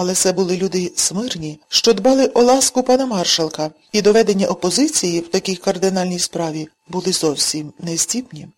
Але це були люди смирні, що дбали о ласку пана маршалка, і доведення опозиції в такій кардинальній справі були зовсім нездібні.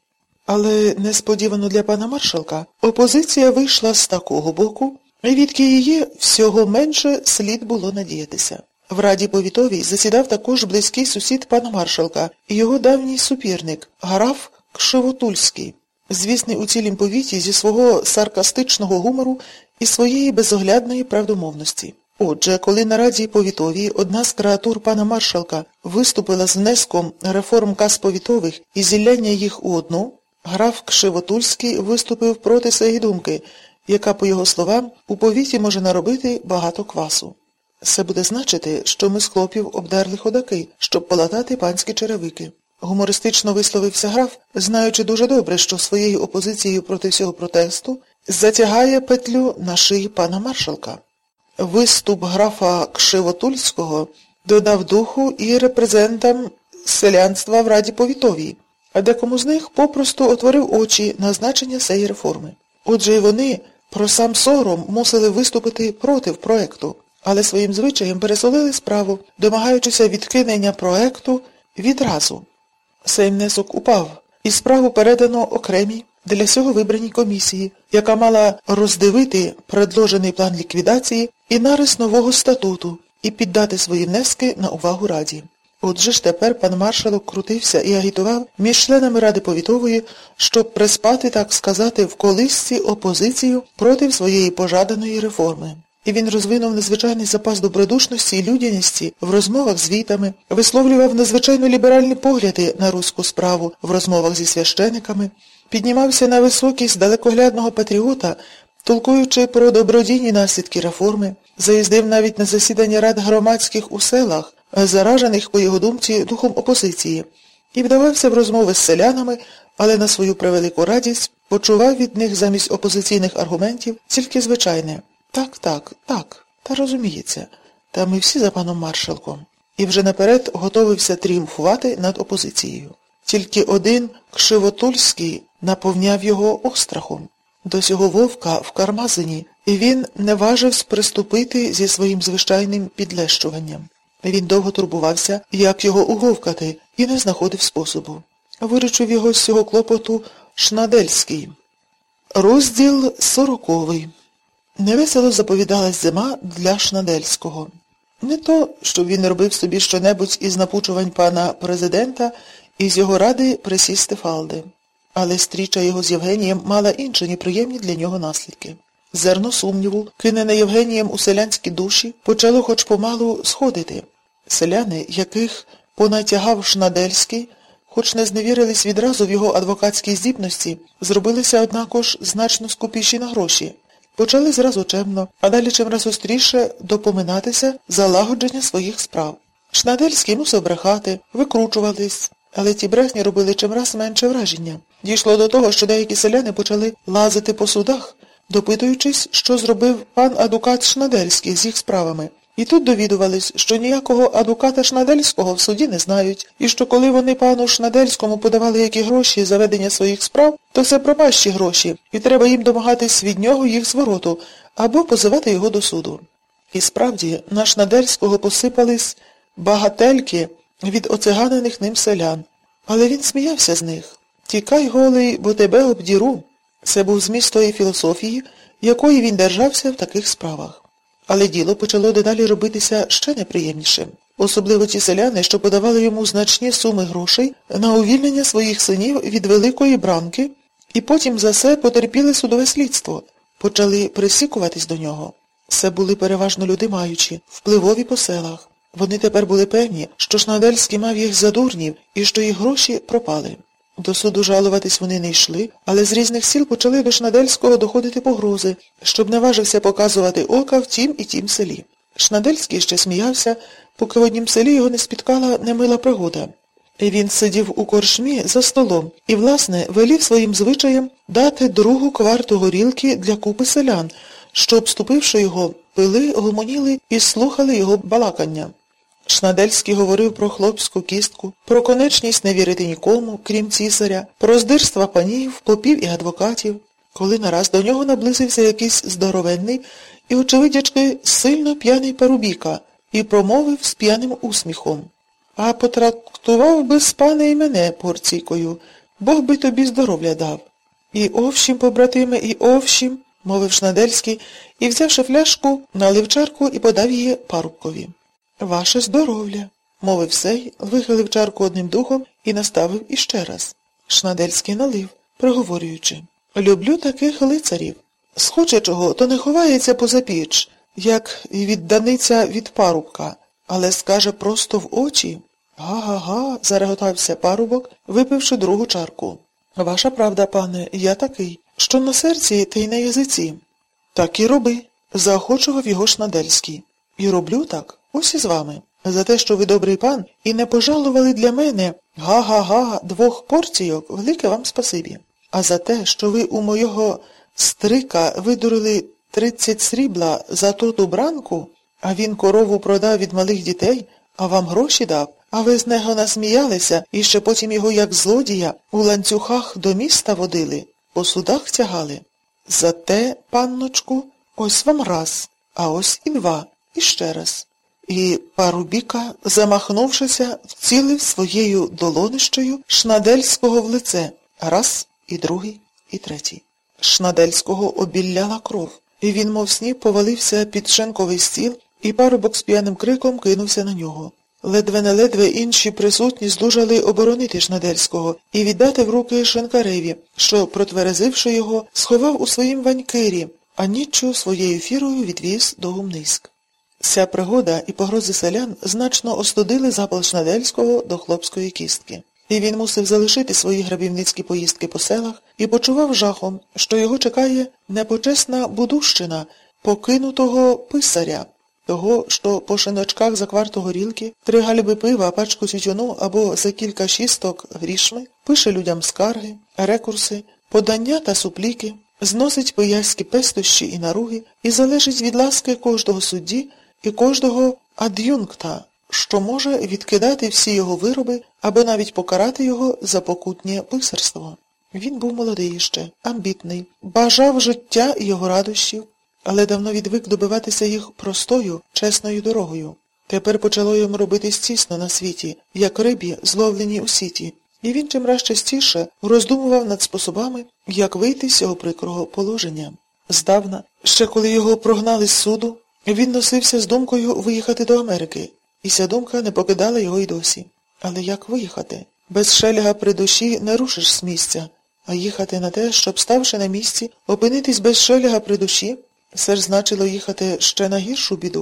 Але несподівано для пана маршалка опозиція вийшла з такого боку, відки її всього менше слід було надіятися. В Раді повітовій засідав також близький сусід пана маршалка і його давній супірник, граф Кшивотульський, звісний у цілім повіті зі свого саркастичного гумору і своєї безоглядної правдомовності. Отже, коли на Раді повітовій одна з креатур пана маршалка виступила з внеском реформ каз повітових і зілляння їх у одну, граф Кшивотульський виступив проти цієї думки, яка, по його словам, у повіті може наробити багато квасу. Це буде значити, що ми з хлопів обдерли ходаки, щоб полатати панські черевики. Гумористично висловився граф, знаючи дуже добре, що своєю опозицією проти всього протесту затягає петлю на шиї пана маршалка. Виступ графа Кшивотульського додав духу і репрезентам селянства в Раді повітовій, а декому з них попросту отворив очі на значення цієї реформи. Отже, і вони про сам сором мусили виступити проти проекту, але своїм звичаєм пересолили справу, домагаючися відкинення проекту відразу. Сей внесок упав, і справу передано окремій для цього вибраній комісії, яка мала роздивити предложений план ліквідації і нарис нового статуту і піддати свої внески на увагу Раді. Отже ж тепер пан маршалок крутився і агітував між членами Ради повітової, щоб приспати, так сказати, в колисці опозицію проти своєї пожаданої реформи. І він розвинув незвичайний запас добродушності і людяності в розмовах з вітами, висловлював надзвичайно ліберальні погляди на руську справу в розмовах зі священиками, піднімався на високість далекоглядного патріота, толкуючи про добродійні наслідки реформи, заїздив навіть на засідання рад громадських у селах, заражених, по його думці, духом опозиції, і вдавався в розмови з селянами, але на свою превелику радість почував від них замість опозиційних аргументів тільки звичайне. Так, так, так, та розуміється, та ми всі за паном маршалком. І вже наперед готовився тріумфувати над опозицією. Тільки один Кшивотульський наповняв його острахом. До цього вовка в кармазині, і він не важився приступити зі своїм звичайним підлещуванням. Він довго турбувався, як його уговкати, і не знаходив способу. Виручив його з цього клопоту Шнадельський. Розділ сороковий. Невесело заповідалась зима для Шнадельського. Не то, щоб він робив собі щонебудь із напучувань пана президента і з його ради присісти фалди. Але стріча його з Євгенієм мала інші неприємні для нього наслідки. Зерно сумніву, кинене Євгенієм у селянські душі, почало хоч помалу сходити. Селяни, яких понатягав Шнадельський, хоч не зневірились відразу в його адвокатській здібності, зробилися, однакож, значно скупіші на гроші. Почали зразу чемно, а далі чимраз остріше допоминатися залагодження своїх справ. Шнадельський мусив брехати, викручувались, але ті брехні робили чимраз менше враження. Дійшло до того, що деякі селяни почали лазити по судах, допитуючись, що зробив пан адукат Шнадельський з їх справами. І тут довідувались, що ніякого адвоката Шнадельського в суді не знають, і що коли вони пану Шнадельському подавали які гроші за ведення своїх справ, то це пропащі гроші, і треба їм домагатись від нього їх звороту, або позивати його до суду. І справді, на Шнадельського посипались багательки від оциганених ним селян. Але він сміявся з них. Тікай, голий, бо тебе обдіру. Це був зміст тої філософії, якої він держався в таких справах. Але діло почало дедалі робитися ще неприємнішим. Особливо ті селяни, що подавали йому значні суми грошей на увільнення своїх синів від великої бранки, і потім за це потерпіли судове слідство, почали присікуватись до нього. Це були переважно люди маючі, впливові по селах. Вони тепер були певні, що Шнадельський мав їх за дурнів і що їх гроші пропали. До суду жалуватись вони не йшли, але з різних сіл почали до Шнадельського доходити погрози, щоб не важився показувати ока в тім і тім селі. Шнадельський ще сміявся, поки в однім селі його не спіткала немила пригода. Він сидів у коршмі за столом і, власне, велів своїм звичаєм дати другу кварту горілки для купи селян, що, обступивши його, пили, гомоніли і слухали його балакання. Шнадельський говорив про хлопську кістку, про конечність не вірити нікому, крім цісаря, про здирства панів, попів і адвокатів. Коли нараз до нього наблизився якийсь здоровенний і, очевидячки, сильно п'яний парубіка, і промовив з п'яним усміхом. А потрактував би з пане і мене порційкою, Бог би тобі здоров'я дав. І овшім, побратиме, і овшім, мовив Шнадельський, і, взявши фляжку, налив чарку і подав її парубкові. Ваше здоров'я, мовив сей, вихилив чарку одним духом і наставив іще раз. Шнадельський налив, проговорюючи. Люблю таких лицарів. Схоче чого, то не ховається поза піч, як відданиця від парубка, але скаже просто в очі. Га-га-га, зареготався парубок, випивши другу чарку. Ваша правда, пане, я такий, що на серці, та й на язиці. Так і роби, заохочував його Шнадельський. І роблю так, ось із вами. За те, що ви добрий пан, і не пожалували для мене га-га-га двох порційок, велике вам спасибі. А за те, що ви у мого стрика видурили тридцять срібла за тоту бранку, а він корову продав від малих дітей, а вам гроші дав, а ви з нього насміялися і ще потім його, як злодія, у ланцюгах до міста водили, по судах тягали. Зате, панночку, ось вам раз, а ось і два, і ще раз. І парубіка, замахнувшися, вцілив своєю долонищею Шнадельського в лице. Раз, і другий, і третій. Шнадельського обілляла кров, і він, мов сніп, повалився під шенковий стіл, і парубок з п'яним криком кинувся на нього. Ледве не ледве інші присутні здужали оборонити Шнадельського і віддати в руки Шенкареві, що, протверезивши його, сховав у своїм ванькирі, а ніччю своєю фірою відвіз до гумниськ. Ця пригода і погрози селян значно остудили запал Шнадельського до хлопської кістки. І він мусив залишити свої грабівницькі поїздки по селах і почував жахом, що його чекає непочесна будущина покинутого писаря, того, що по шиночках за кварту горілки, три гальби пива, пачку тютюну або за кілька шісток грішми, пише людям скарги, рекурси, подання та супліки, зносить пияські пестощі і наруги і залежить від ласки кожного судді і кожного ад'юнкта, що може відкидати всі його вироби або навіть покарати його за покутнє писарство. Він був молодий ще, амбітний, бажав життя і його радощів, але давно відвик добиватися їх простою, чесною дорогою. Тепер почало йому робитись тісно на світі, як рибі, зловлені у сіті, і він чимраз частіше роздумував над способами, як вийти з цього прикрого положення. Здавна, ще коли його прогнали з суду, він носився з думкою виїхати до Америки, і ця думка не покидала його й досі. Але як виїхати? Без шельга при душі не рушиш з місця, а їхати на те, щоб, ставши на місці, опинитись без шельга при душі, все ж значило їхати ще на гіршу біду,